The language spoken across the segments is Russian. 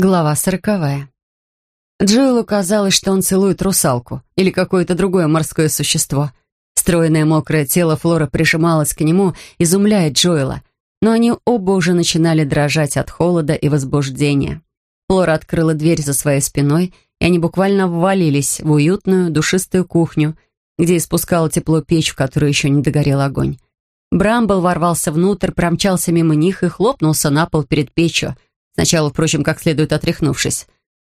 Глава сороковая. Джоэлу казалось, что он целует русалку или какое-то другое морское существо. Стройное мокрое тело Флора прижималось к нему, изумляя Джоэла, но они оба уже начинали дрожать от холода и возбуждения. Флора открыла дверь за своей спиной, и они буквально ввалились в уютную, душистую кухню, где испускала тепло печь, в которой еще не догорел огонь. Брамбл ворвался внутрь, промчался мимо них и хлопнулся на пол перед печью — Сначала, впрочем, как следует отряхнувшись.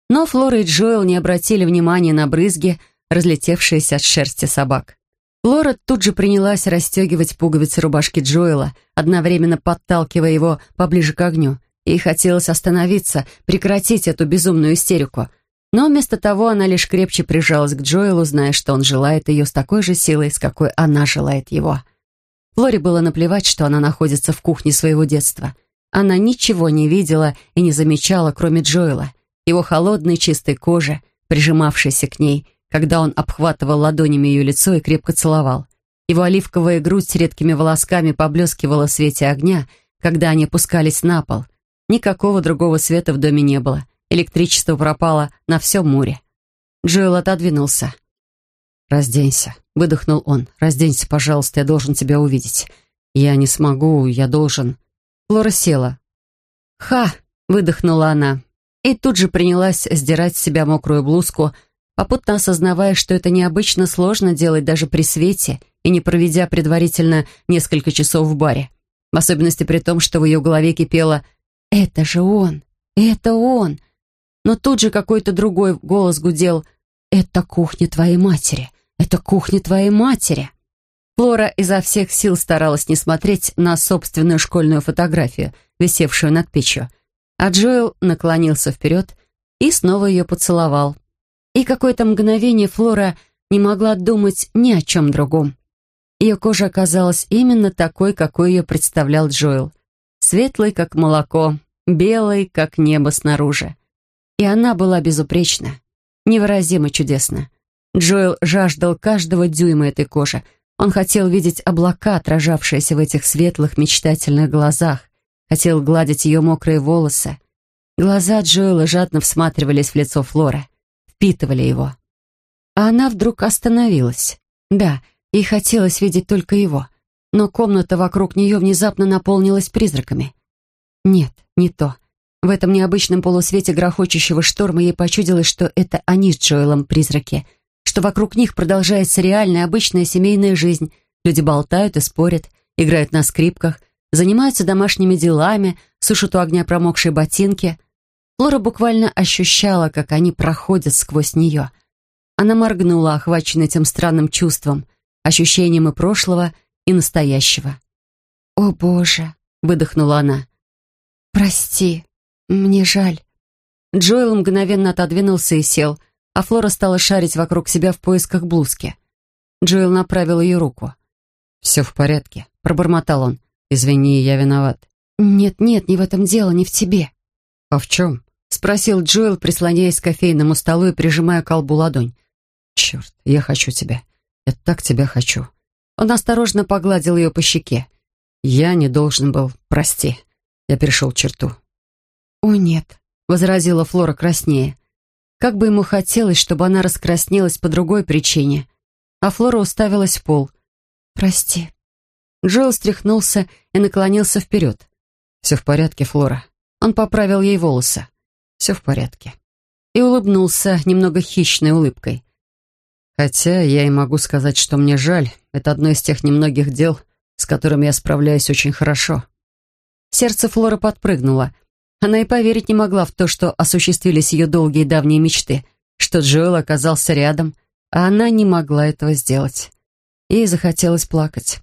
Но Флора и Джоэл не обратили внимания на брызги, разлетевшиеся от шерсти собак. Флора тут же принялась расстегивать пуговицы рубашки Джоэла, одновременно подталкивая его поближе к огню. Ей хотелось остановиться, прекратить эту безумную истерику. Но вместо того она лишь крепче прижалась к Джоэлу, зная, что он желает ее с такой же силой, с какой она желает его. Флоре было наплевать, что она находится в кухне своего детства. Она ничего не видела и не замечала, кроме Джоэла, его холодной чистой кожи, прижимавшейся к ней, когда он обхватывал ладонями ее лицо и крепко целовал. Его оливковая грудь с редкими волосками поблескивала в свете огня, когда они опускались на пол. Никакого другого света в доме не было. Электричество пропало на всем море. Джоэл отодвинулся. «Разденься», — выдохнул он. «Разденься, пожалуйста, я должен тебя увидеть. Я не смогу, я должен...» Флора села. «Ха!» — выдохнула она. И тут же принялась сдирать с себя мокрую блузку, попутно осознавая, что это необычно сложно делать даже при свете и не проведя предварительно несколько часов в баре. В особенности при том, что в ее голове кипело «Это же он! Это он!» Но тут же какой-то другой голос гудел «Это кухня твоей матери! Это кухня твоей матери!» Флора изо всех сил старалась не смотреть на собственную школьную фотографию, висевшую над печью. А Джоэл наклонился вперед и снова ее поцеловал. И какое-то мгновение Флора не могла думать ни о чем другом. Ее кожа оказалась именно такой, какой ее представлял Джоэл. Светлой, как молоко, белой, как небо снаружи. И она была безупречна, невыразимо чудесна. Джоэл жаждал каждого дюйма этой кожи, он хотел видеть облака, отражавшиеся в этих светлых, мечтательных глазах. Хотел гладить ее мокрые волосы. Глаза Джоэла жадно всматривались в лицо Флоры, впитывали его. А она вдруг остановилась. Да, ей хотелось видеть только его. Но комната вокруг нее внезапно наполнилась призраками. Нет, не то. В этом необычном полусвете грохочущего шторма ей почудилось, что это они с Джоэлом призраки — что вокруг них продолжается реальная обычная семейная жизнь. Люди болтают и спорят, играют на скрипках, занимаются домашними делами, сушат у огня промокшие ботинки. Флора буквально ощущала, как они проходят сквозь нее. Она моргнула, охваченная этим странным чувством, ощущением и прошлого, и настоящего. «О, Боже!» — выдохнула она. «Прости, мне жаль». Джоэл мгновенно отодвинулся и сел — а Флора стала шарить вокруг себя в поисках блузки. Джоэл направил ее руку. «Все в порядке», — пробормотал он. «Извини, я виноват». «Нет-нет, не в этом дело, не в тебе». «А в чем?» — спросил Джоэл, прислоняясь к кофейному столу и прижимая колбу ладонь. «Черт, я хочу тебя. Я так тебя хочу». Он осторожно погладил ее по щеке. «Я не должен был, прости. Я перешел черту». «О, нет», — возразила Флора краснее. Как бы ему хотелось, чтобы она раскраснелась по другой причине. А Флора уставилась в пол. «Прости». Джоэл стряхнулся и наклонился вперед. «Все в порядке, Флора». Он поправил ей волосы. «Все в порядке». И улыбнулся немного хищной улыбкой. «Хотя я и могу сказать, что мне жаль. Это одно из тех немногих дел, с которыми я справляюсь очень хорошо». Сердце Флоры подпрыгнуло. Она и поверить не могла в то, что осуществились ее долгие давние мечты, что Джоэл оказался рядом, а она не могла этого сделать. Ей захотелось плакать.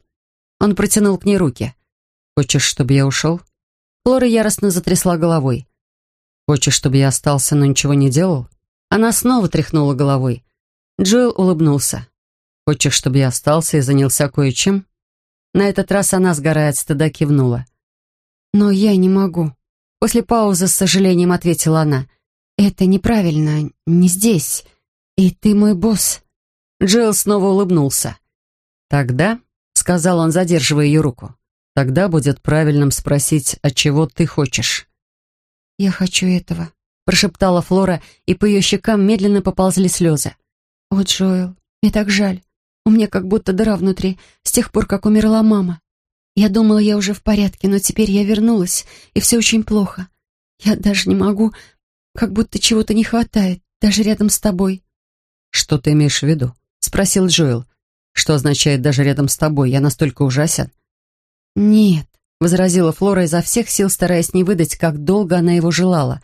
Он протянул к ней руки. «Хочешь, чтобы я ушел?» Флора яростно затрясла головой. «Хочешь, чтобы я остался, но ничего не делал?» Она снова тряхнула головой. Джоэл улыбнулся. «Хочешь, чтобы я остался и занялся кое-чем?» На этот раз она, сгорая от стыда, кивнула. «Но я не могу», После паузы с сожалением ответила она. «Это неправильно, не здесь. И ты мой босс». Джилл снова улыбнулся. «Тогда», — сказал он, задерживая ее руку, «тогда будет правильным спросить, от чего ты хочешь». «Я хочу этого», — прошептала Флора, и по ее щекам медленно поползли слезы. «О, Джоэл, мне так жаль. У меня как будто дыра внутри, с тех пор, как умерла мама. Я думала, я уже в порядке, но теперь я вернулась, и все очень плохо. Я даже не могу, как будто чего-то не хватает, даже рядом с тобой». «Что ты имеешь в виду?» — спросил Джоэл. «Что означает «даже рядом с тобой»? Я настолько ужасен?» «Нет», — возразила Флора изо всех сил, стараясь не выдать, как долго она его желала.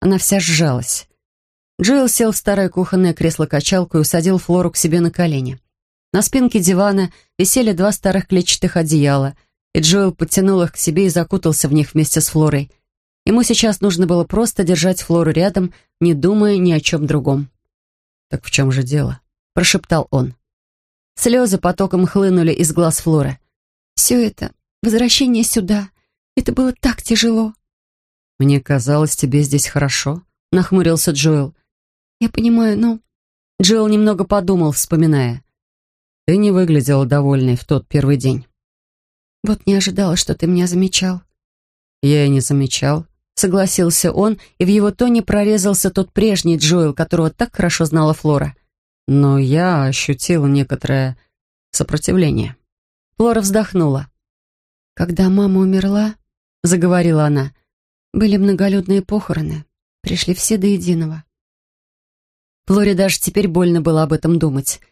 Она вся сжалась. Джоэл сел в старое кухонное кресло-качалку и усадил Флору к себе на колени. На спинке дивана висели два старых клетчатых одеяла, и Джоэл подтянул их к себе и закутался в них вместе с Флорой. Ему сейчас нужно было просто держать Флору рядом, не думая ни о чем другом. «Так в чем же дело?» — прошептал он. Слезы потоком хлынули из глаз Флоры. «Все это, возвращение сюда, это было так тяжело». «Мне казалось, тебе здесь хорошо», — нахмурился Джоэл. «Я понимаю, но...» Джоэл немного подумал, вспоминая. «Ты не выглядела довольной в тот первый день». «Вот не ожидала, что ты меня замечал». «Я и не замечал», — согласился он, и в его тоне прорезался тот прежний Джоэл, которого так хорошо знала Флора. «Но я ощутила некоторое сопротивление». Флора вздохнула. «Когда мама умерла», — заговорила она, — «были многолюдные похороны. Пришли все до единого». Флоре даже теперь больно было об этом думать.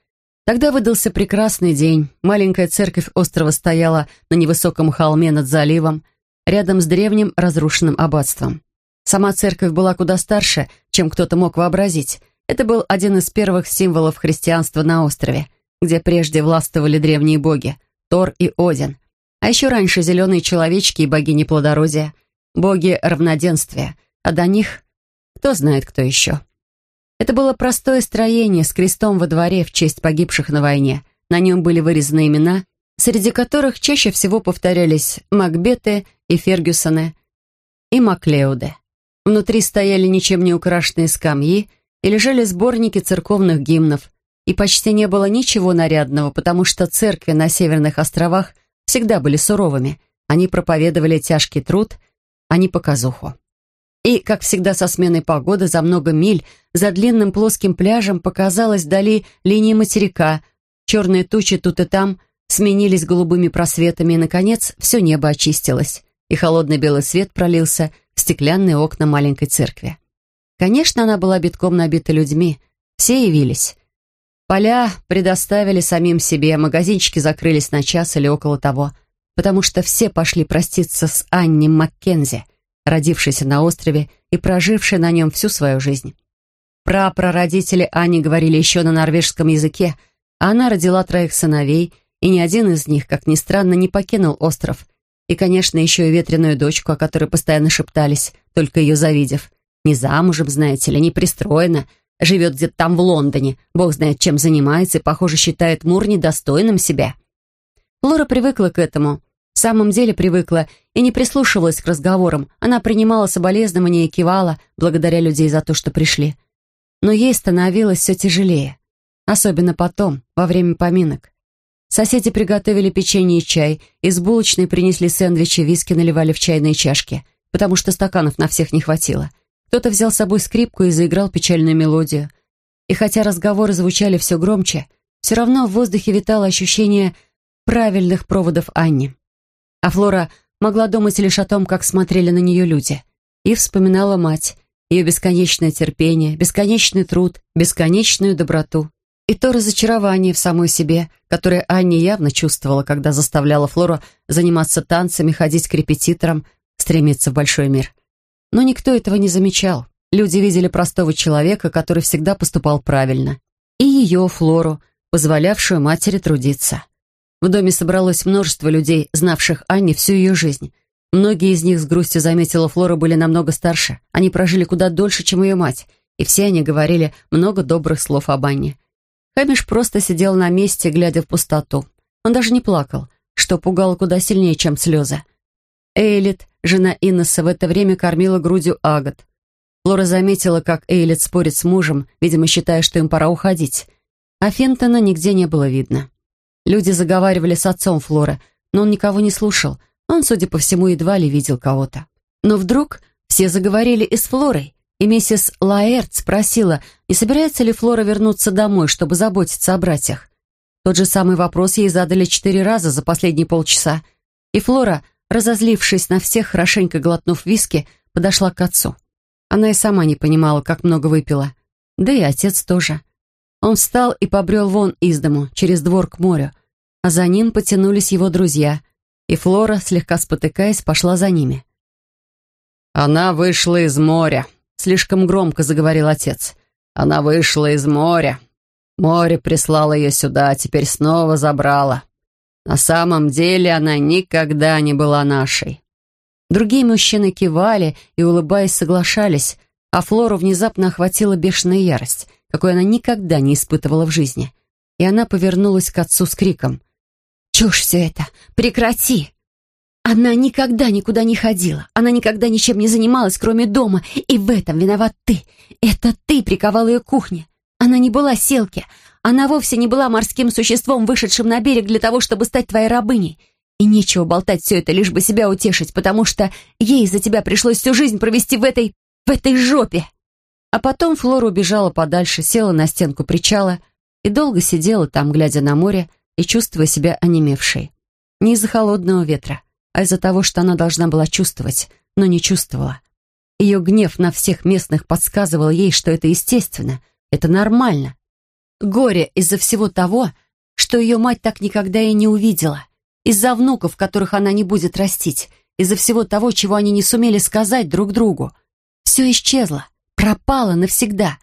Тогда выдался прекрасный день. Маленькая церковь острова стояла на невысоком холме над заливом, рядом с древним разрушенным аббатством. Сама церковь была куда старше, чем кто-то мог вообразить. Это был один из первых символов христианства на острове, где прежде властвовали древние боги — Тор и Один. А еще раньше зеленые человечки и богини плодородия, боги равноденствия, а до них кто знает кто еще. Это было простое строение с крестом во дворе в честь погибших на войне. На нем были вырезаны имена, среди которых чаще всего повторялись Макбеты и Фергюсоны и Маклеуды. Внутри стояли ничем не украшенные скамьи и лежали сборники церковных гимнов, и почти не было ничего нарядного, потому что церкви на Северных островах всегда были суровыми. Они проповедовали тяжкий труд, а не показуху. И, как всегда со сменой погоды, за много миль, за длинным плоским пляжем показалась вдали линия материка. Черные тучи тут и там сменились голубыми просветами, и, наконец, все небо очистилось, и холодный белый свет пролился в стеклянные окна маленькой церкви. Конечно, она была битком набита людьми. Все явились. Поля предоставили самим себе, магазинчики закрылись на час или около того, потому что все пошли проститься с Анни Маккензи — родившийся на острове и проживший на нем всю свою жизнь. Прапрародители Ани говорили еще на норвежском языке, а она родила троих сыновей, и ни один из них, как ни странно, не покинул остров. И, конечно, еще и ветреную дочку, о которой постоянно шептались, только ее завидев. Не замужем, знаете ли, не пристроена, живет где-то там в Лондоне, бог знает, чем занимается, и, похоже, считает Мур недостойным себя. Лора привыкла к этому, в самом деле привыкла и не прислушивалась к разговорам. Она принимала соболезнования и кивала, благодаря людей за то, что пришли. Но ей становилось все тяжелее. Особенно потом, во время поминок. Соседи приготовили печенье и чай, из булочной принесли сэндвичи, виски наливали в чайные чашки, потому что стаканов на всех не хватило. Кто-то взял с собой скрипку и заиграл печальную мелодию. И хотя разговоры звучали все громче, все равно в воздухе витало ощущение правильных проводов Анни. А Флора могла думать лишь о том, как смотрели на нее люди. И вспоминала мать, ее бесконечное терпение, бесконечный труд, бесконечную доброту. И то разочарование в самой себе, которое Анни явно чувствовала, когда заставляла Флору заниматься танцами, ходить к репетиторам, стремиться в большой мир. Но никто этого не замечал. Люди видели простого человека, который всегда поступал правильно. И ее, Флору, позволявшую матери трудиться. В доме собралось множество людей, знавших Анне всю ее жизнь. Многие из них, с грустью заметила Флора, были намного старше. Они прожили куда дольше, чем ее мать, и все они говорили много добрых слов об Анне. Хэмиш просто сидел на месте, глядя в пустоту. Он даже не плакал, что пугало куда сильнее, чем слезы. Эйлит, жена Иннеса, в это время кормила грудью Агат. Флора заметила, как Эйлит спорит с мужем, видимо, считая, что им пора уходить. А Фентона нигде не было видно. Люди заговаривали с отцом Флоры, но он никого не слушал. Он, судя по всему, едва ли видел кого-то. Но вдруг все заговорили и с Флорой, и миссис Лаэрт спросила, не собирается ли Флора вернуться домой, чтобы заботиться о братьях. Тот же самый вопрос ей задали четыре раза за последние полчаса, и Флора, разозлившись на всех, хорошенько глотнув виски, подошла к отцу. Она и сама не понимала, как много выпила. Да и отец тоже. Он встал и побрел вон из дому, через двор к морю, а за ним потянулись его друзья, и Флора, слегка спотыкаясь, пошла за ними. «Она вышла из моря», — слишком громко заговорил отец. «Она вышла из моря. Море прислало ее сюда, а теперь снова забрало. На самом деле она никогда не была нашей». Другие мужчины кивали и, улыбаясь, соглашались, а Флору внезапно охватила бешеная ярость, какой она никогда не испытывала в жизни. И она повернулась к отцу с криком. «Чушь все это! Прекрати!» Она никогда никуда не ходила. Она никогда ничем не занималась, кроме дома. И в этом виноват ты. Это ты приковал ее к кухне. Она не была селки. Она вовсе не была морским существом, вышедшим на берег для того, чтобы стать твоей рабыней. И нечего болтать все это, лишь бы себя утешить, потому что ей из-за тебя пришлось всю жизнь провести в этой... в этой жопе. А потом Флора убежала подальше, села на стенку причала и долго сидела там, глядя на море и чувствуя себя онемевшей. Не из-за холодного ветра, а из-за того, что она должна была чувствовать, но не чувствовала. Ее гнев на всех местных подсказывал ей, что это естественно, это нормально. Горе из-за всего того, что ее мать так никогда и не увидела, из-за внуков, которых она не будет растить, из-за всего того, чего они не сумели сказать друг другу. Все исчезло, пропало навсегда.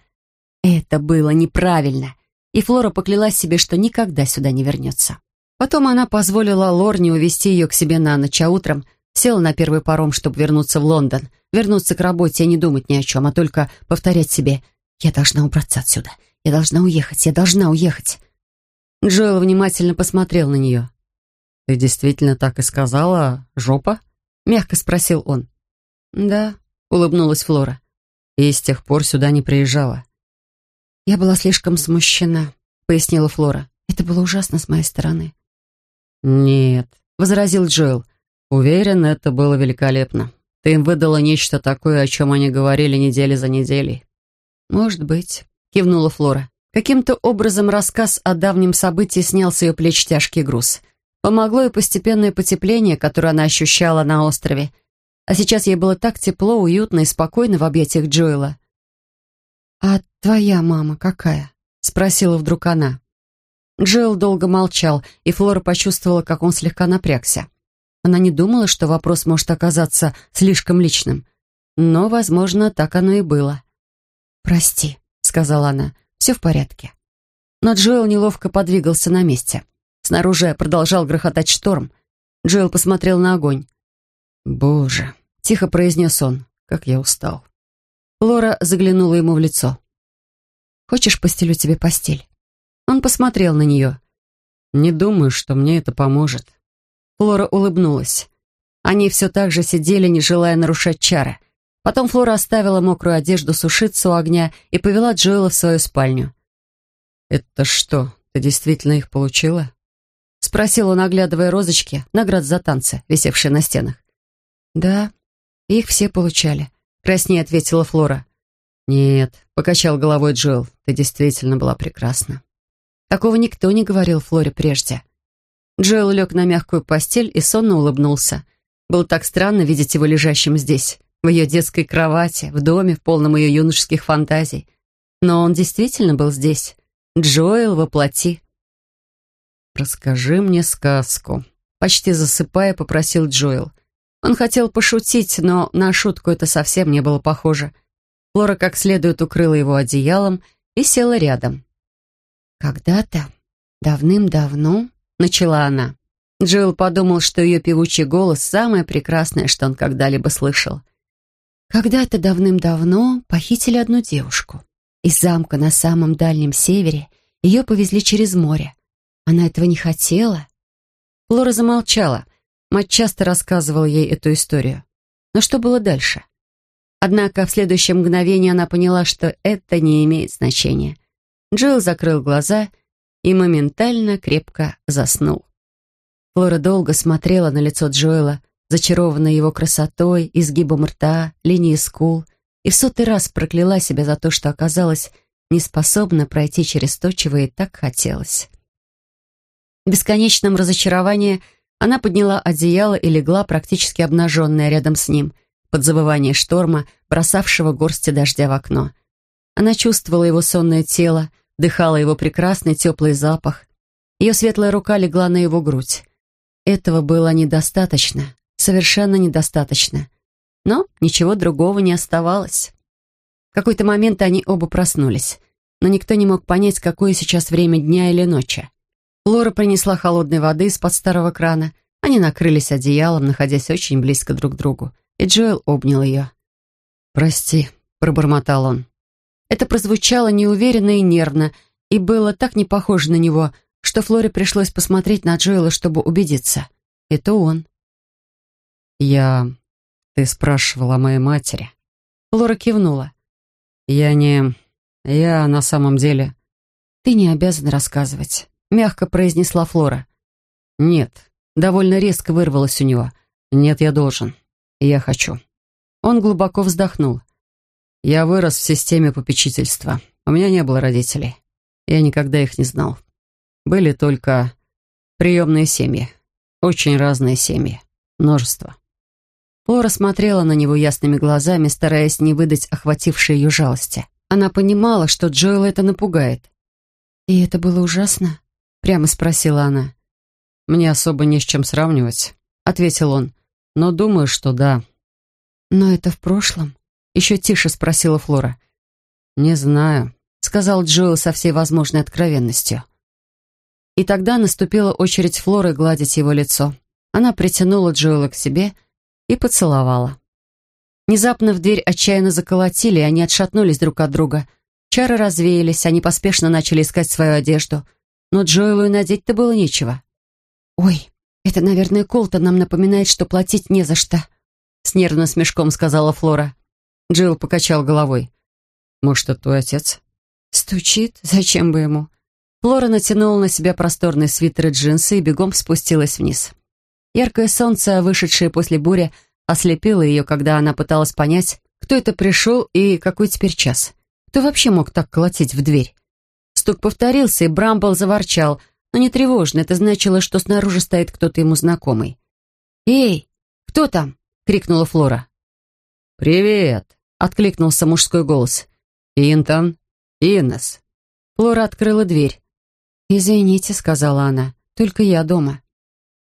Это было неправильно, и Флора поклялась себе, что никогда сюда не вернется. Потом она позволила Лорне увезти ее к себе на ночь, а утром села на первый паром, чтобы вернуться в Лондон, вернуться к работе и не думать ни о чем, а только повторять себе «Я должна убраться отсюда, я должна уехать, я должна уехать». Джоэл внимательно посмотрел на нее. «Ты действительно так и сказала, жопа?» — мягко спросил он. «Да», — улыбнулась Флора. «И с тех пор сюда не приезжала». «Я была слишком смущена», — пояснила Флора. «Это было ужасно с моей стороны. «Нет», — возразил Джоэл. «Уверен, это было великолепно. Ты им выдала нечто такое, о чем они говорили недели за неделей». «Может быть», — кивнула Флора. Каким-то образом рассказ о давнем событии снял с ее плеч тяжкий груз. Помогло и постепенное потепление, которое она ощущала на острове. А сейчас ей было так тепло, уютно и спокойно в объятиях Джоэла. «А твоя мама какая?» — спросила вдруг она. Джоэл долго молчал, и Флора почувствовала, как он слегка напрягся. Она не думала, что вопрос может оказаться слишком личным. Но, возможно, так оно и было. «Прости», — сказала она, — «все в порядке». Но Джоэл неловко подвигался на месте. Снаружи продолжал грохотать шторм. Джоэл посмотрел на огонь. «Боже», — тихо произнес он, — «как я устал». Лора заглянула ему в лицо. «Хочешь, постелю тебе постель?» Он посмотрел на нее. «Не думаю, что мне это поможет». Флора улыбнулась. Они все так же сидели, не желая нарушать чары. Потом Флора оставила мокрую одежду сушиться у огня и повела Джоэла в свою спальню. «Это что, ты действительно их получила?» Спросил он, оглядывая розочки, наград за танцы, висевшие на стенах. «Да, их все получали», — краснее ответила Флора. «Нет», — покачал головой Джоэл, — «ты действительно была прекрасна». Такого никто не говорил Флоре прежде. Джоэл лег на мягкую постель и сонно улыбнулся. Было так странно видеть его лежащим здесь, в ее детской кровати, в доме, в полном ее юношеских фантазий. Но он действительно был здесь. Джоэл воплоти. «Расскажи мне сказку», — почти засыпая, попросил Джоэл. Он хотел пошутить, но на шутку это совсем не было похоже. Флора как следует укрыла его одеялом и села рядом. «Когда-то, давным-давно», — начала она. Джилл подумал, что ее певучий голос — самое прекрасное, что он когда-либо слышал. Когда-то давным-давно похитили одну девушку. Из замка на самом дальнем севере ее повезли через море. Она этого не хотела. Флора замолчала. Мать часто рассказывала ей эту историю. Но что было дальше? Однако в следующее мгновение она поняла, что это не имеет значения. Джилл закрыл глаза и моментально крепко заснул. Флора долго смотрела на лицо Джоэла, зачарованная его красотой, изгибом рта, линией скул, и в сотый раз прокляла себя за то, что оказалась не способна пройти через то, чего ей так хотелось. В бесконечном разочаровании она подняла одеяло и легла, практически обнаженная рядом с ним, под завывание шторма, бросавшего горсти дождя в окно. Она чувствовала его сонное тело, дыхала его прекрасный теплый запах. Ее светлая рука легла на его грудь. Этого было недостаточно, совершенно недостаточно. Но ничего другого не оставалось. В какой-то момент они оба проснулись, но никто не мог понять, какое сейчас время дня или ночи. Лора принесла холодной воды из-под старого крана. Они накрылись одеялом, находясь очень близко друг к другу, и Джоэл обнял ее. «Прости», — пробормотал он. Это прозвучало неуверенно и нервно, и было так не похоже на него, что Флоре пришлось посмотреть на Джоэла, чтобы убедиться. Это он. «Я... Ты спрашивала о моей матери?» Флора кивнула. «Я не... Я на самом деле...» «Ты не обязан рассказывать», — мягко произнесла Флора. «Нет». Довольно резко вырвалось у него. «Нет, я должен. Я хочу». Он глубоко вздохнул. «Я вырос в системе попечительства. У меня не было родителей. Я никогда их не знал. Были только приемные семьи. Очень разные семьи. Множество. Флора смотрела на него ясными глазами, стараясь не выдать охватившей ее жалости. Она понимала, что Джоэл это напугает. «И это было ужасно?» — прямо спросила она. «Мне особо не с чем сравнивать», — ответил он. «Но думаю, что да». «Но это в прошлом?» — еще тише спросила Флора. «Не знаю», — сказал Джоэл со всей возможной откровенностью. И тогда наступила очередь Флоры гладить его лицо. Она притянула Джоэла к себе и поцеловала. Внезапно в дверь отчаянно заколотили, и они отшатнулись друг от друга. Чары развеялись, они поспешно начали искать свою одежду. Но Джоэлу и надеть-то было нечего. «Ой, это, наверное, Колтон нам напоминает, что платить не за что», — с нервным смешком сказала Флора. Джилл покачал головой. «Может, это твой отец?» «Стучит? Зачем бы ему?» Флора натянула на себя просторный свитер и джинсы и бегом спустилась вниз. Яркое солнце, вышедшее после бури, ослепило ее, когда она пыталась понять, кто это пришел и какой теперь час. Кто вообще мог так колотить в дверь? Стук повторился, и Брамбл заворчал, но не тревожно, это значило, что снаружи стоит кто-то ему знакомый. «Эй, кто там?» — крикнула Флора. «Привет!» — откликнулся мужской голос. «Интон? Иннес?» Флора открыла дверь. «Извините», — сказала она, — «только я дома».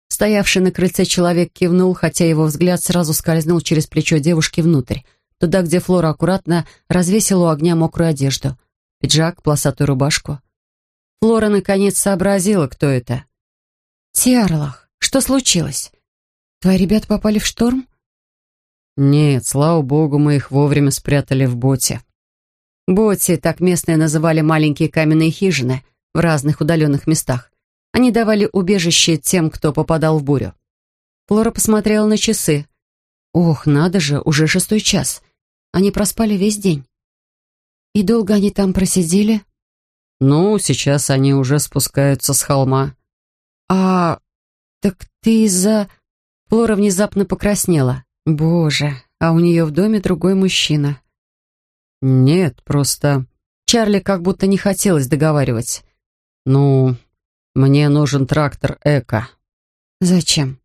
Стоявший на крыльце человек кивнул, хотя его взгляд сразу скользнул через плечо девушки внутрь, туда, где Флора аккуратно развесила у огня мокрую одежду. Пиджак, полосатую рубашку. Флора наконец сообразила, кто это. «Тиарлах, что случилось? Твои ребята попали в шторм?» «Нет, слава богу, мы их вовремя спрятали в боте». Боти, так местные называли маленькие каменные хижины — в разных удаленных местах. Они давали убежище тем, кто попадал в бурю. Флора посмотрела на часы. Ох, надо же, уже шестой час. Они проспали весь день. И долго они там просидели? Ну, сейчас они уже спускаются с холма. А, так ты из-за... Флора внезапно покраснела. Боже, а у нее в доме другой мужчина. Нет, просто... Чарли как будто не хотелось договаривать. «Ну, мне нужен трактор Эко». «Зачем?»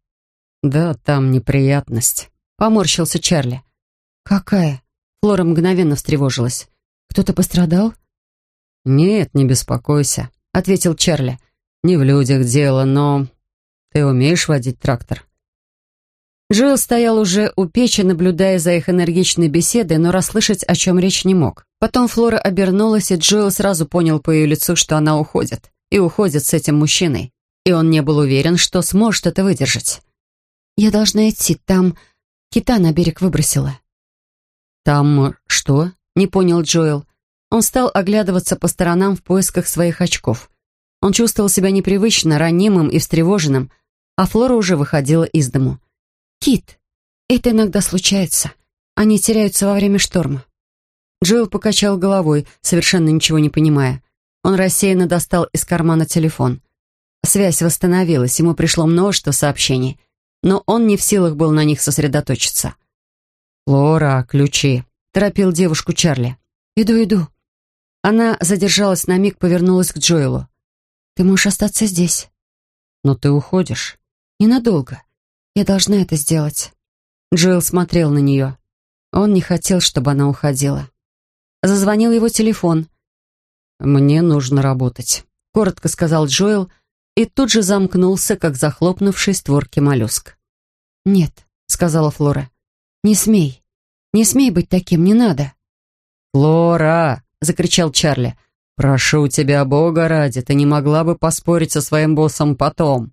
«Да, там неприятность», — поморщился Чарли. «Какая?» Флора мгновенно встревожилась. «Кто-то пострадал?» «Нет, не беспокойся», — ответил Чарли. «Не в людях дело, но... Ты умеешь водить трактор?» Джилл стоял уже у печи, наблюдая за их энергичной беседой, но расслышать, о чем речь не мог. Потом Флора обернулась, и Джилл сразу понял по ее лицу, что она уходит и уходит с этим мужчиной. И он не был уверен, что сможет это выдержать. «Я должна идти, там кита на берег выбросила». «Там что?» — не понял Джоэл. Он стал оглядываться по сторонам в поисках своих очков. Он чувствовал себя непривычно, ранимым и встревоженным, а Флора уже выходила из дому. «Кит, это иногда случается. Они теряются во время шторма». Джоэл покачал головой, совершенно ничего не понимая. Он рассеянно достал из кармана телефон. Связь восстановилась, ему пришло множество сообщений, но он не в силах был на них сосредоточиться. «Лора, ключи». Торопил девушку Чарли. «Иду, иду». Она задержалась на миг, повернулась к Джоэлу. «Ты можешь остаться здесь». «Но ты уходишь». «Ненадолго. Я должна это сделать». Джоэл смотрел на нее. Он не хотел, чтобы она уходила. Зазвонил его телефон. «Мне нужно работать», — коротко сказал Джоэл, и тут же замкнулся, как захлопнувший створки моллюск. «Нет», — сказала Флора. «Не смей. Не смей быть таким, не надо». «Флора!» — закричал Чарли. «Прошу тебя, Бога ради, ты не могла бы поспорить со своим боссом потом?»